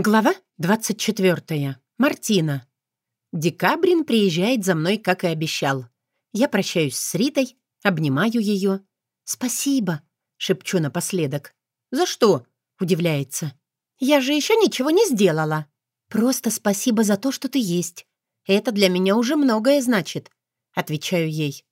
Глава 24. Мартина. Декабрин приезжает за мной, как и обещал. Я прощаюсь с Ритой, обнимаю ее. «Спасибо», — шепчу напоследок. «За что?» — удивляется. «Я же еще ничего не сделала. Просто спасибо за то, что ты есть. Это для меня уже многое значит», — отвечаю ей.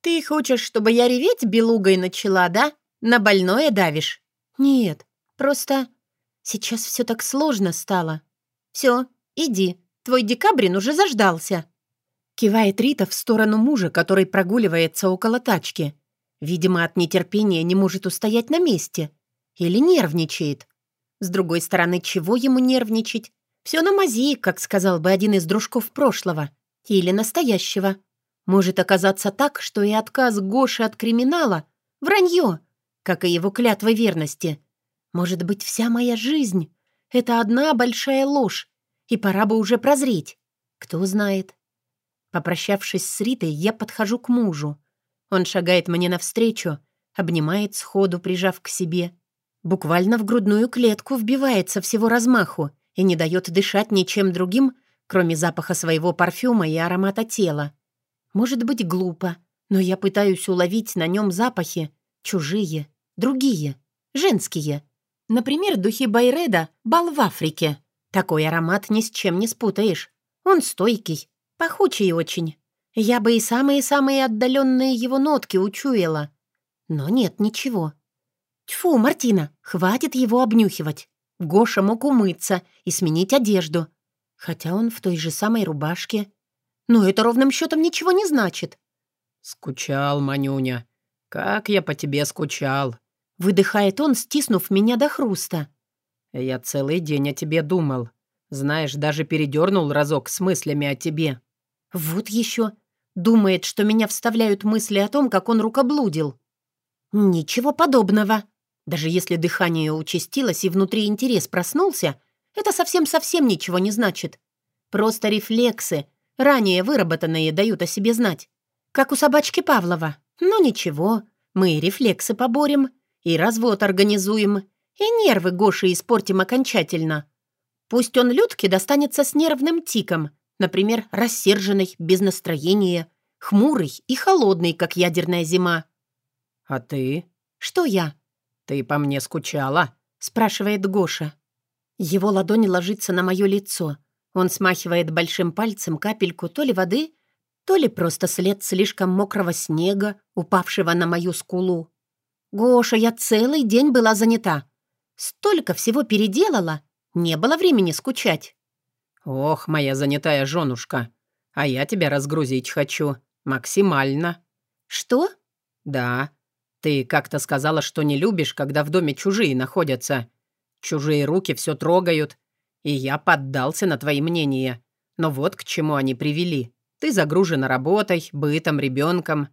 «Ты хочешь, чтобы я реветь белугой начала, да? На больное давишь?» «Нет, просто Сейчас все так сложно стало. Все, иди, твой декабрин уже заждался. Кивает Рита в сторону мужа, который прогуливается около тачки. Видимо, от нетерпения не может устоять на месте. Или нервничает. С другой стороны, чего ему нервничать? Все на мази, как сказал бы один из дружков прошлого. Или настоящего. Может оказаться так, что и отказ Гоши от криминала — вранье, как и его клятва верности — может быть, вся моя жизнь — это одна большая ложь, и пора бы уже прозреть. Кто знает. Попрощавшись с Ритой, я подхожу к мужу. Он шагает мне навстречу, обнимает сходу, прижав к себе. Буквально в грудную клетку вбивается всего размаху и не дает дышать ничем другим, кроме запаха своего парфюма и аромата тела. Может быть, глупо, но я пытаюсь уловить на нем запахи чужие, другие, женские — Например, духи Байреда «Бал в Африке». Такой аромат ни с чем не спутаешь. Он стойкий, пахучий очень. Я бы и самые-самые отдаленные его нотки учуяла. Но нет ничего. Тьфу, Мартина, хватит его обнюхивать. Гоша мог умыться и сменить одежду. Хотя он в той же самой рубашке. Но это ровным счетом ничего не значит. «Скучал, Манюня. Как я по тебе скучал. Выдыхает он, стиснув меня до хруста. «Я целый день о тебе думал. Знаешь, даже передернул разок с мыслями о тебе». «Вот еще. Думает, что меня вставляют мысли о том, как он рукоблудил». «Ничего подобного. Даже если дыхание участилось и внутри интерес проснулся, это совсем-совсем ничего не значит. Просто рефлексы, ранее выработанные, дают о себе знать. Как у собачки Павлова. Но ничего, мы рефлексы поборем» И развод организуем, и нервы Гоши испортим окончательно. Пусть он Людке достанется с нервным тиком, например, рассерженный, без настроения, хмурый и холодный, как ядерная зима. «А ты?» «Что я?» «Ты по мне скучала?» — спрашивает Гоша. Его ладонь ложится на мое лицо. Он смахивает большим пальцем капельку то ли воды, то ли просто след слишком мокрого снега, упавшего на мою скулу. «Гоша, я целый день была занята. Столько всего переделала, не было времени скучать». «Ох, моя занятая женушка, а я тебя разгрузить хочу. Максимально». «Что?» «Да. Ты как-то сказала, что не любишь, когда в доме чужие находятся. Чужие руки все трогают. И я поддался на твои мнения. Но вот к чему они привели. Ты загружена работой, бытом, ребенком.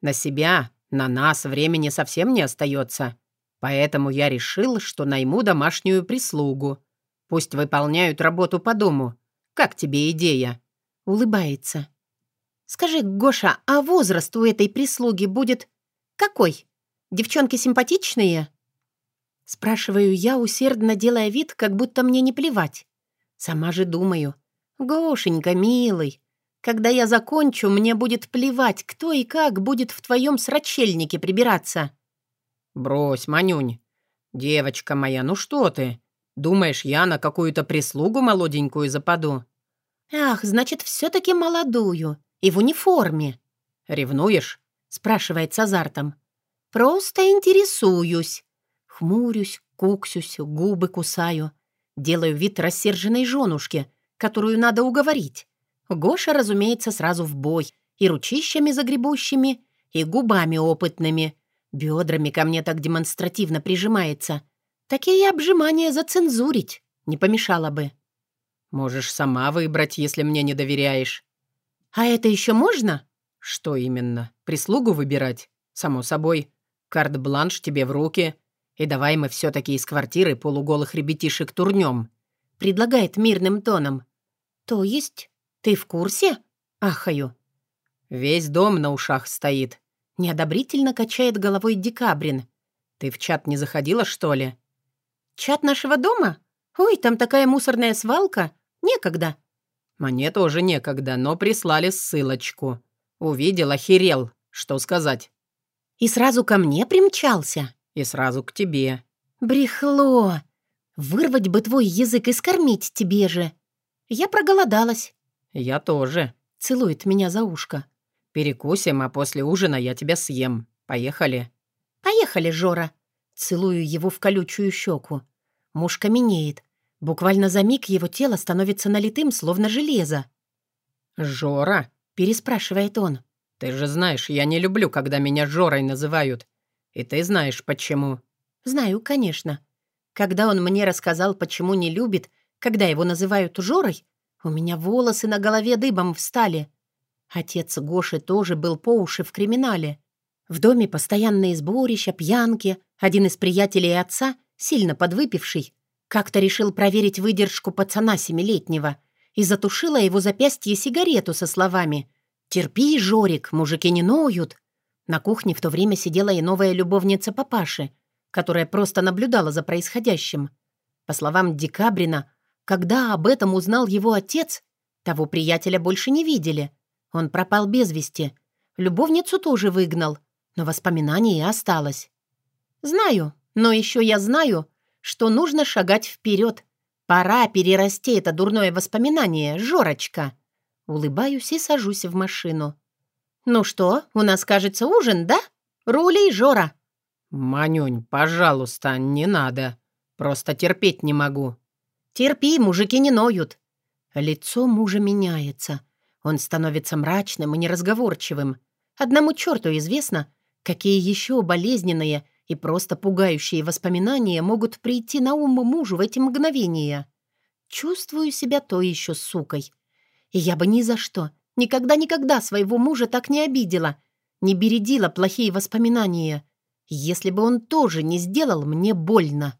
На себя на нас времени совсем не остается. Поэтому я решил, что найму домашнюю прислугу. Пусть выполняют работу по дому. Как тебе идея?» Улыбается. «Скажи, Гоша, а возраст у этой прислуги будет какой? Девчонки симпатичные?» Спрашиваю я, усердно делая вид, как будто мне не плевать. Сама же думаю. «Гошенька, милый, когда я закончу, мне будет плевать, кто и как будет в твоем срачельнике прибираться». «Брось, Манюнь. Девочка моя, ну что ты? Думаешь, я на какую-то прислугу молоденькую западу?» «Ах, значит, все-таки молодую. И в униформе». «Ревнуешь?» — спрашивает с азартом. «Просто интересуюсь». Хмурюсь, куксюсь, губы кусаю. Делаю вид рассерженной женушки, которую надо уговорить. Гоша, разумеется, сразу в бой. И ручищами загребущими, и губами опытными. Бедрами ко мне так демонстративно прижимается. Такие обжимания зацензурить не помешало бы. Можешь сама выбрать, если мне не доверяешь. А это еще можно? Что именно? Прислугу выбирать? Само собой. Карт-бланш тебе в руки. И давай мы все-таки из квартиры полуголых ребятишек турнем. Предлагает мирным тоном. То есть «Ты в курсе?» Ахаю. «Весь дом на ушах стоит». Неодобрительно качает головой Декабрин. «Ты в чат не заходила, что ли?» «Чат нашего дома? Ой, там такая мусорная свалка. Некогда. Мне тоже некогда, но прислали ссылочку. Увидел, охерел. Что сказать? И сразу ко мне примчался. И сразу к тебе. Брехло. Вырвать бы твой язык и скормить тебе же. Я проголодалась. Я тоже. Целует меня за ушко. Перекусим, а после ужина я тебя съем. Поехали. Поехали, Жора. Целую его в колючую щеку. Муж каменеет. Буквально за миг его тело становится налитым, словно железо. «Жора?» — переспрашивает он. «Ты же знаешь, я не люблю, когда меня Жорой называют. И ты знаешь, почему». «Знаю, конечно. Когда он мне рассказал, почему не любит, когда его называют Жорой, у меня волосы на голове дыбом встали. Отец Гоши тоже был по уши в криминале. В доме постоянные сборища, пьянки. Один из приятелей отца, сильно подвыпивший, как-то решил проверить выдержку пацана семилетнего и затушила его запястье сигарету со словами «Терпи, Жорик, мужики не ноют». На кухне в то время сидела и новая любовница папаши, которая просто наблюдала за происходящим. По словам Декабрина, когда об этом узнал его отец, того приятеля больше не видели. Он пропал без вести. Любовницу тоже выгнал, но воспоминание осталось. Знаю, но еще я знаю, что нужно шагать вперед. Пора перерасти это дурное воспоминание, Жорочка. Улыбаюсь и сажусь в машину. «Ну что, у нас, кажется, ужин, да? Рули, Жора!» «Манюнь, пожалуйста, не надо. Просто терпеть не могу». «Терпи, мужики не ноют». Лицо мужа меняется. Он становится мрачным и неразговорчивым. Одному черту известно, какие еще болезненные и просто пугающие воспоминания могут прийти на ум мужу в эти мгновения. Чувствую себя то еще сукой. И я бы ни за что, никогда-никогда своего мужа так не обидела, не бередила плохие воспоминания, если бы он тоже не сделал мне больно.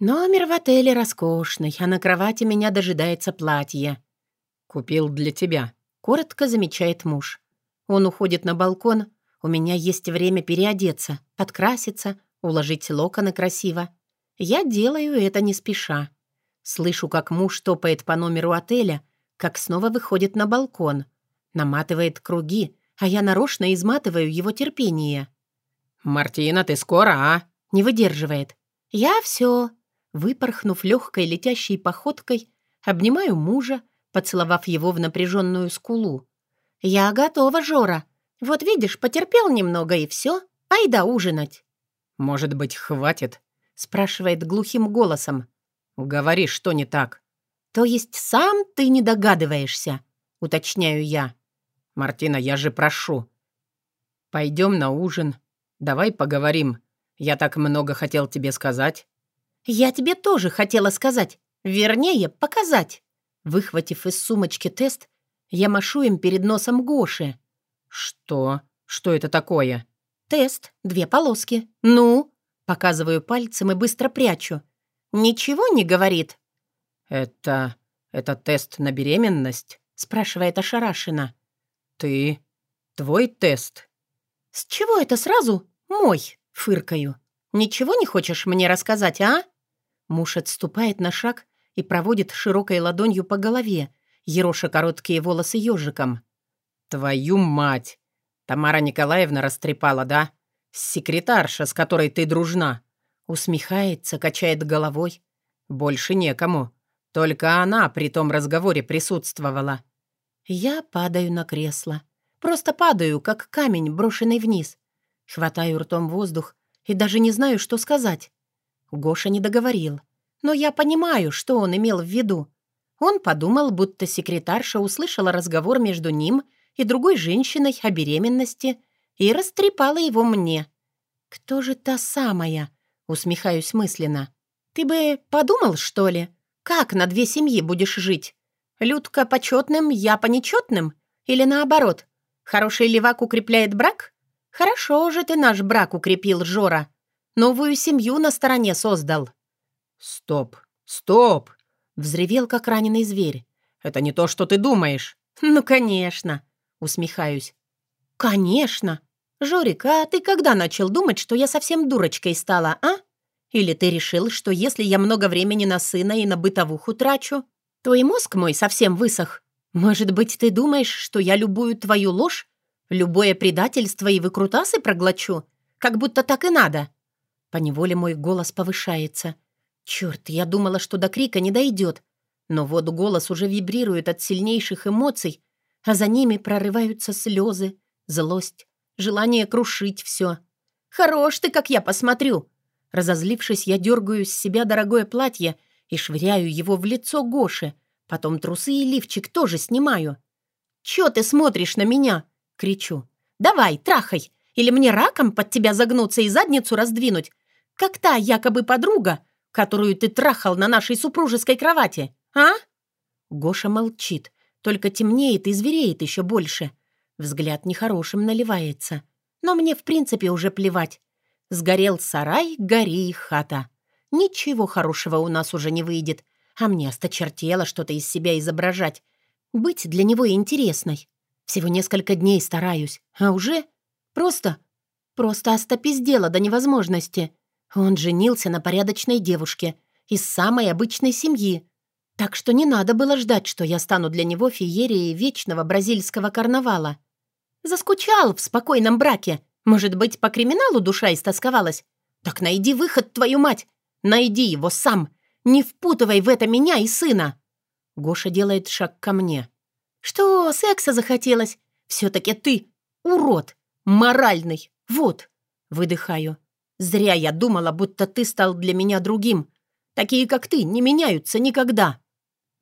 Номер в отеле роскошный, а на кровати меня дожидается платье. «Купил для тебя», — коротко замечает муж. Он уходит на балкон, у меня есть время переодеться, подкраситься, уложить локоны красиво. Я делаю это не спеша. Слышу, как муж топает по номеру отеля, как снова выходит на балкон. Наматывает круги, а я нарочно изматываю его терпение. «Мартина, ты скоро, а?» Не выдерживает. «Я все». Выпорхнув легкой летящей походкой, обнимаю мужа, поцеловав его в напряженную скулу. «Я готова, Жора. Вот видишь, потерпел немного и все. Айда ужинать». «Может быть, хватит?» — спрашивает глухим голосом. «Говори, что не так». «То есть сам ты не догадываешься?» — уточняю я. «Мартина, я же прошу. Пойдем на ужин. Давай поговорим. Я так много хотел тебе сказать». «Я тебе тоже хотела сказать. Вернее, показать». Выхватив из сумочки тест, я машу им перед носом Гоши. «Что? Что это такое?» «Тест. Две полоски. Ну?» Показываю пальцем и быстро прячу. «Ничего не говорит?» «Это... это тест на беременность?» спрашивает ошарашенно. «Ты... твой тест?» «С чего это сразу мой?» фыркаю. «Ничего не хочешь мне рассказать, а?» Муж отступает на шаг и проводит широкой ладонью по голове, ероша короткие волосы ежиком. «Твою мать! Тамара Николаевна растрепала, да? Секретарша, с которой ты дружна!» Усмехается, качает головой. «Больше некому. Только она при том разговоре присутствовала». Я падаю на кресло. Просто падаю, как камень, брошенный вниз. Хватаю ртом воздух и даже не знаю, что сказать. Гоша не договорил. Но я понимаю, что он имел в виду. Он подумал, будто секретарша услышала разговор между ним и другой женщиной о беременности и растрепала его мне. «Кто же та самая?» — усмехаюсь мысленно. «Ты бы подумал, что ли? Как на две семьи будешь жить? Людка почетным, я по нечетным? Или наоборот? Хороший левак укрепляет брак? Хорошо же ты наш брак укрепил, Жора. Новую семью на стороне создал». «Стоп, стоп!» — взревел, как раненый зверь. «Это не то, что ты думаешь». «Ну, конечно!» — усмехаюсь. «Конечно! Жорик, а ты когда начал думать, что я совсем дурочкой стала, а? Или ты решил, что если я много времени на сына и на бытовуху трачу, то и мозг мой совсем высох? Может быть, ты думаешь, что я любую твою ложь, любое предательство и выкрутасы проглочу? Как будто так и надо. Поневоле мой голос повышается. Черт, я думала, что до крика не дойдет. Но вот голос уже вибрирует от сильнейших эмоций, а за ними прорываются слезы, злость, желание крушить все. «Хорош ты, как я посмотрю!» Разозлившись, я дергаю с себя дорогое платье и швыряю его в лицо Гоши. Потом трусы и лифчик тоже снимаю. «Чё ты смотришь на меня?» — кричу. «Давай, трахай! Или мне раком под тебя загнуться и задницу раздвинуть, как та якобы подруга, которую ты трахал на нашей супружеской кровати, а?» Гоша молчит, только темнеет и звереет еще больше. Взгляд нехорошим наливается. Но мне, в принципе, уже плевать. Сгорел сарай, гори хата. Ничего хорошего у нас уже не выйдет, а мне осточертело что-то из себя изображать. Быть для него интересной. Всего несколько дней стараюсь, а уже просто... Просто остопиздела до невозможности. Он женился на порядочной девушке из самой обычной семьи. Так что не надо было ждать, что я стану для него феерией вечного бразильского карнавала. Заскучал в спокойном браке, может быть, по криминалу душа истосковалась? Так найди выход, твою мать! Найди его сам! Не впутывай в это меня и сына!» Гоша делает шаг ко мне. «Что, секса захотелось? Все-таки ты урод! Моральный! Вот!» Выдыхаю. «Зря я думала, будто ты стал для меня другим. Такие, как ты, не меняются никогда!»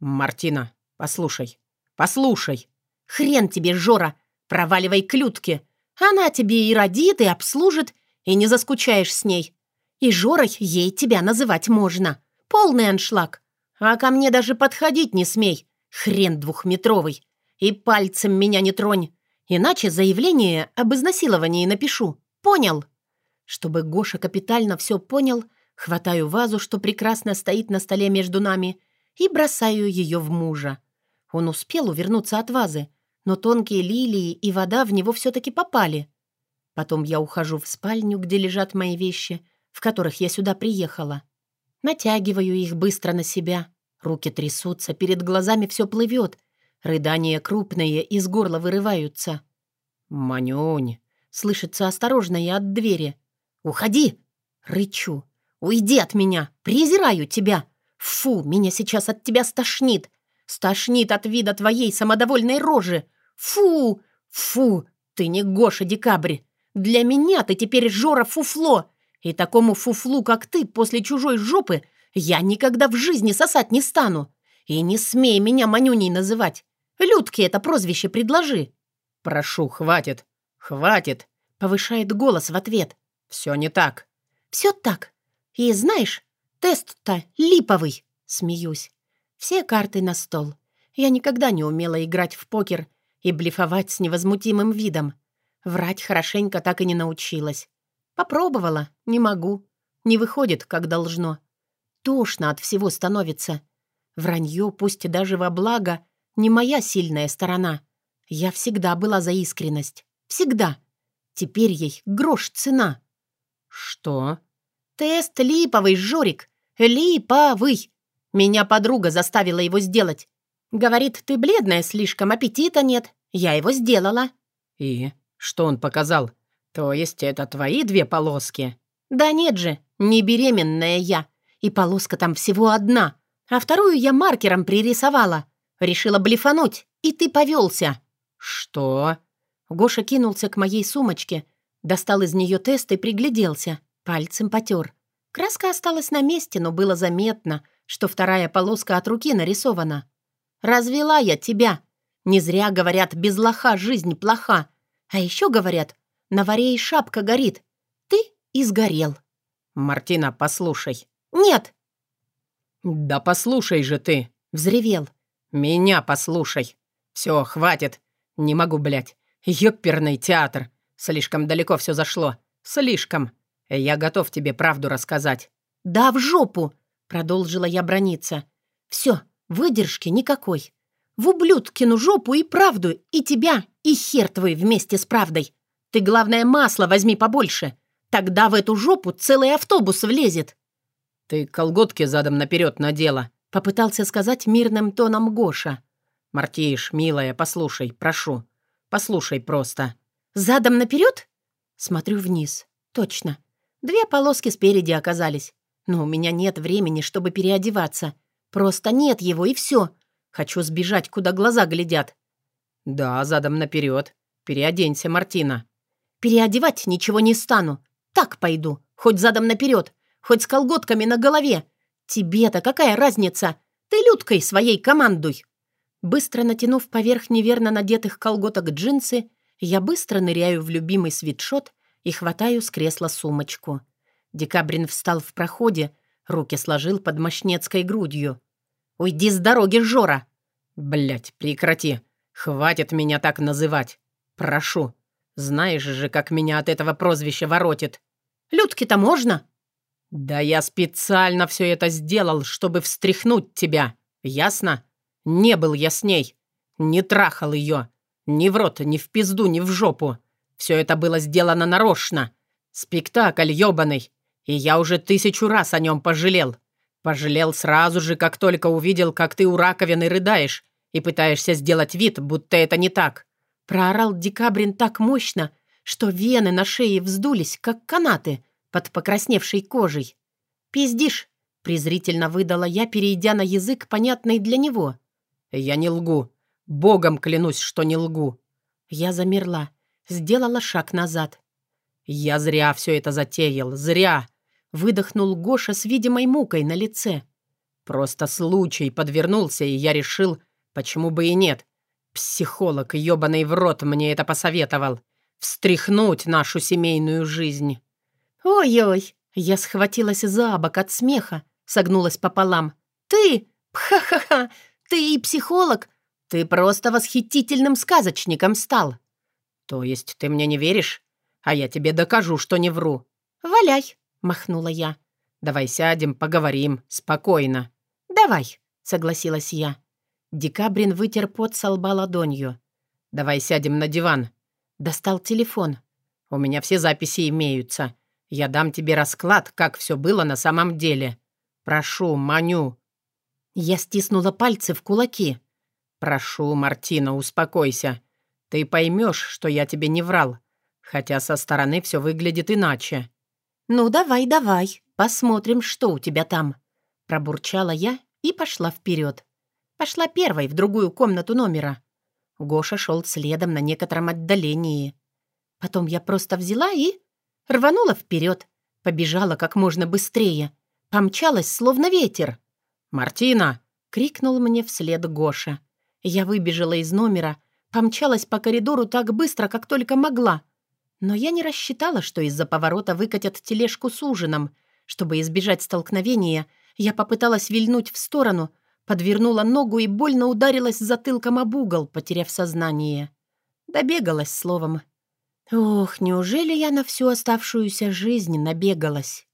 «Мартина, послушай, послушай!» «Хрен тебе, Жора! Проваливай к Людке! Она тебе и родит, и обслужит, и не заскучаешь с ней. И Жорой ей тебя называть можно. Полный аншлаг. А ко мне даже подходить не смей. Хрен двухметровый. И пальцем меня не тронь. Иначе заявление об изнасиловании напишу. Понял? Чтобы Гоша капитально все понял, хватаю вазу, что прекрасно стоит на столе между нами, и бросаю ее в мужа. Он успел увернуться от вазы, но тонкие лилии и вода в него все-таки попали. Потом я ухожу в спальню, где лежат мои вещи, в которых я сюда приехала. Натягиваю их быстро на себя. Руки трясутся, перед глазами все плывет. Рыдания крупные, из горла вырываются. «Манюнь!» — слышится осторожное от двери. «Уходи!» — рычу. «Уйди от меня! Презираю тебя! Фу, меня сейчас от тебя стошнит! Стошнит от вида твоей самодовольной рожи! Фу! Фу! Ты не Гоша Декабрь! Для меня ты теперь Жора Фуфло! И такому фуфлу, как ты, после чужой жопы я никогда в жизни сосать не стану! И не смей меня Манюней называть! Людке это прозвище предложи!» «Прошу, хватит! Хватит!» — повышает голос в ответ. «Все не так!» «Все так! И знаешь, тест-то липовый!» — смеюсь. Все карты на стол. Я никогда не умела играть в покер и блефовать с невозмутимым видом. Врать хорошенько так и не научилась. Попробовала, не могу. Не выходит, как должно. Тошно от всего становится. Вранье, пусть и даже во благо, не моя сильная сторона. Я всегда была за искренность. Всегда. Теперь ей грош цена. Что? Тест липовый, Жорик. Липовый. Меня подруга заставила его сделать. Говорит, ты бледная слишком, аппетита нет. Я его сделала». «И? Что он показал? То есть это твои две полоски?» «Да нет же, не беременная я. И полоска там всего одна. А вторую я маркером пририсовала. Решила блефануть, и ты повелся». «Что?» Гоша кинулся к моей сумочке, достал из нее тест и пригляделся. Пальцем потер. Краска осталась на месте, но было заметно, что вторая полоска от руки нарисована. «Развела я тебя. Не зря говорят, без лоха жизнь плоха. А еще говорят, на варе и шапка горит. Ты и сгорел». «Мартина, послушай». «Нет». «Да послушай же ты», — взревел. «Меня послушай. Все, хватит. Не могу, блядь. Ёперный театр. Слишком далеко все зашло. Слишком. Я готов тебе правду рассказать». «Да в жопу!» — продолжила я брониться. «Все, выдержки никакой. В ублюдкину жопу и правду, и тебя, и хер твой вместе с правдой. Ты, главное, масло возьми побольше. Тогда в эту жопу целый автобус влезет. «Ты колготки задом наперед надела», — попытался сказать мирным тоном Гоша. «Мартиш, милая, послушай, прошу. Послушай просто». «Задом наперед?» Смотрю вниз. Точно. Две полоски спереди оказались. Но у меня нет времени, чтобы переодеваться. Просто нет его, и все. Хочу сбежать, куда глаза глядят. «Да, задом наперед. Переоденься, Мартина». «Переодевать ничего не стану. Так пойду. Хоть задом наперед, хоть с колготками на голове. Тебе-то какая разница? Ты Людкой своей командуй». Быстро натянув поверх неверно надетых колготок джинсы, я быстро ныряю в любимый свитшот и хватаю с кресла сумочку. Декабрин встал в проходе, руки сложил под мощнецкой грудью. «Уйди с дороги, Жора!» Блять, прекрати! Хватит меня так называть! Прошу! Знаешь же, как меня от этого прозвища воротит!» «Людке-то можно?» «Да я специально все это сделал, чтобы встряхнуть тебя, ясно? Не был я с ней, не трахал ее, ни в рот, ни в пизду, ни в жопу. Все это было сделано нарочно. Спектакль ёбаный, и я уже тысячу раз о нем пожалел. Пожалел сразу же, как только увидел, как ты у раковины рыдаешь и пытаешься сделать вид, будто это не так». Проорал Декабрин так мощно, что вены на шее вздулись, как канаты под покрасневшей кожей. «Пиздишь!» — презрительно выдала я, перейдя на язык, понятный для него. «Я не лгу. Богом клянусь, что не лгу». Я замерла, сделала шаг назад. «Я зря все это затеял, зря!» Выдохнул Гоша с видимой мукой на лице. «Просто случай подвернулся, и я решил, почему бы и нет. Психолог, ёбаный в рот, мне это посоветовал. Встряхнуть нашу семейную жизнь». «Ой-ой!» Я схватилась за бок от смеха, согнулась пополам. «Ты? Ха-ха-ха! Ты и психолог? Ты просто восхитительным сказочником стал!» «То есть ты мне не веришь? А я тебе докажу, что не вру». «Валяй!» — махнула я. «Давай сядем, поговорим, спокойно». «Давай», — согласилась я. Декабрин вытер пот со лба ладонью. «Давай сядем на диван». Достал телефон. «У меня все записи имеются. Я дам тебе расклад, как все было на самом деле. Прошу, маню». Я стиснула пальцы в кулаки. «Прошу, Мартина, успокойся. Ты поймешь, что я тебе не врал, хотя со стороны все выглядит иначе». «Ну, давай, давай, посмотрим, что у тебя там», — пробурчала я и пошла вперед. Пошла первой в другую комнату номера. Гоша шел следом на некотором отдалении. Потом я просто взяла и рванула вперед, побежала как можно быстрее, помчалась, словно ветер. «Мартина!» — крикнул мне вслед Гоша. Я выбежала из номера, помчалась по коридору так быстро, как только могла. Но я не рассчитала, что из-за поворота выкатят тележку с ужином. Чтобы избежать столкновения, я попыталась вильнуть в сторону, подвернула ногу и больно ударилась затылком об угол, потеряв сознание. Добегалась словом. Ох, неужели я на всю оставшуюся жизнь набегалась?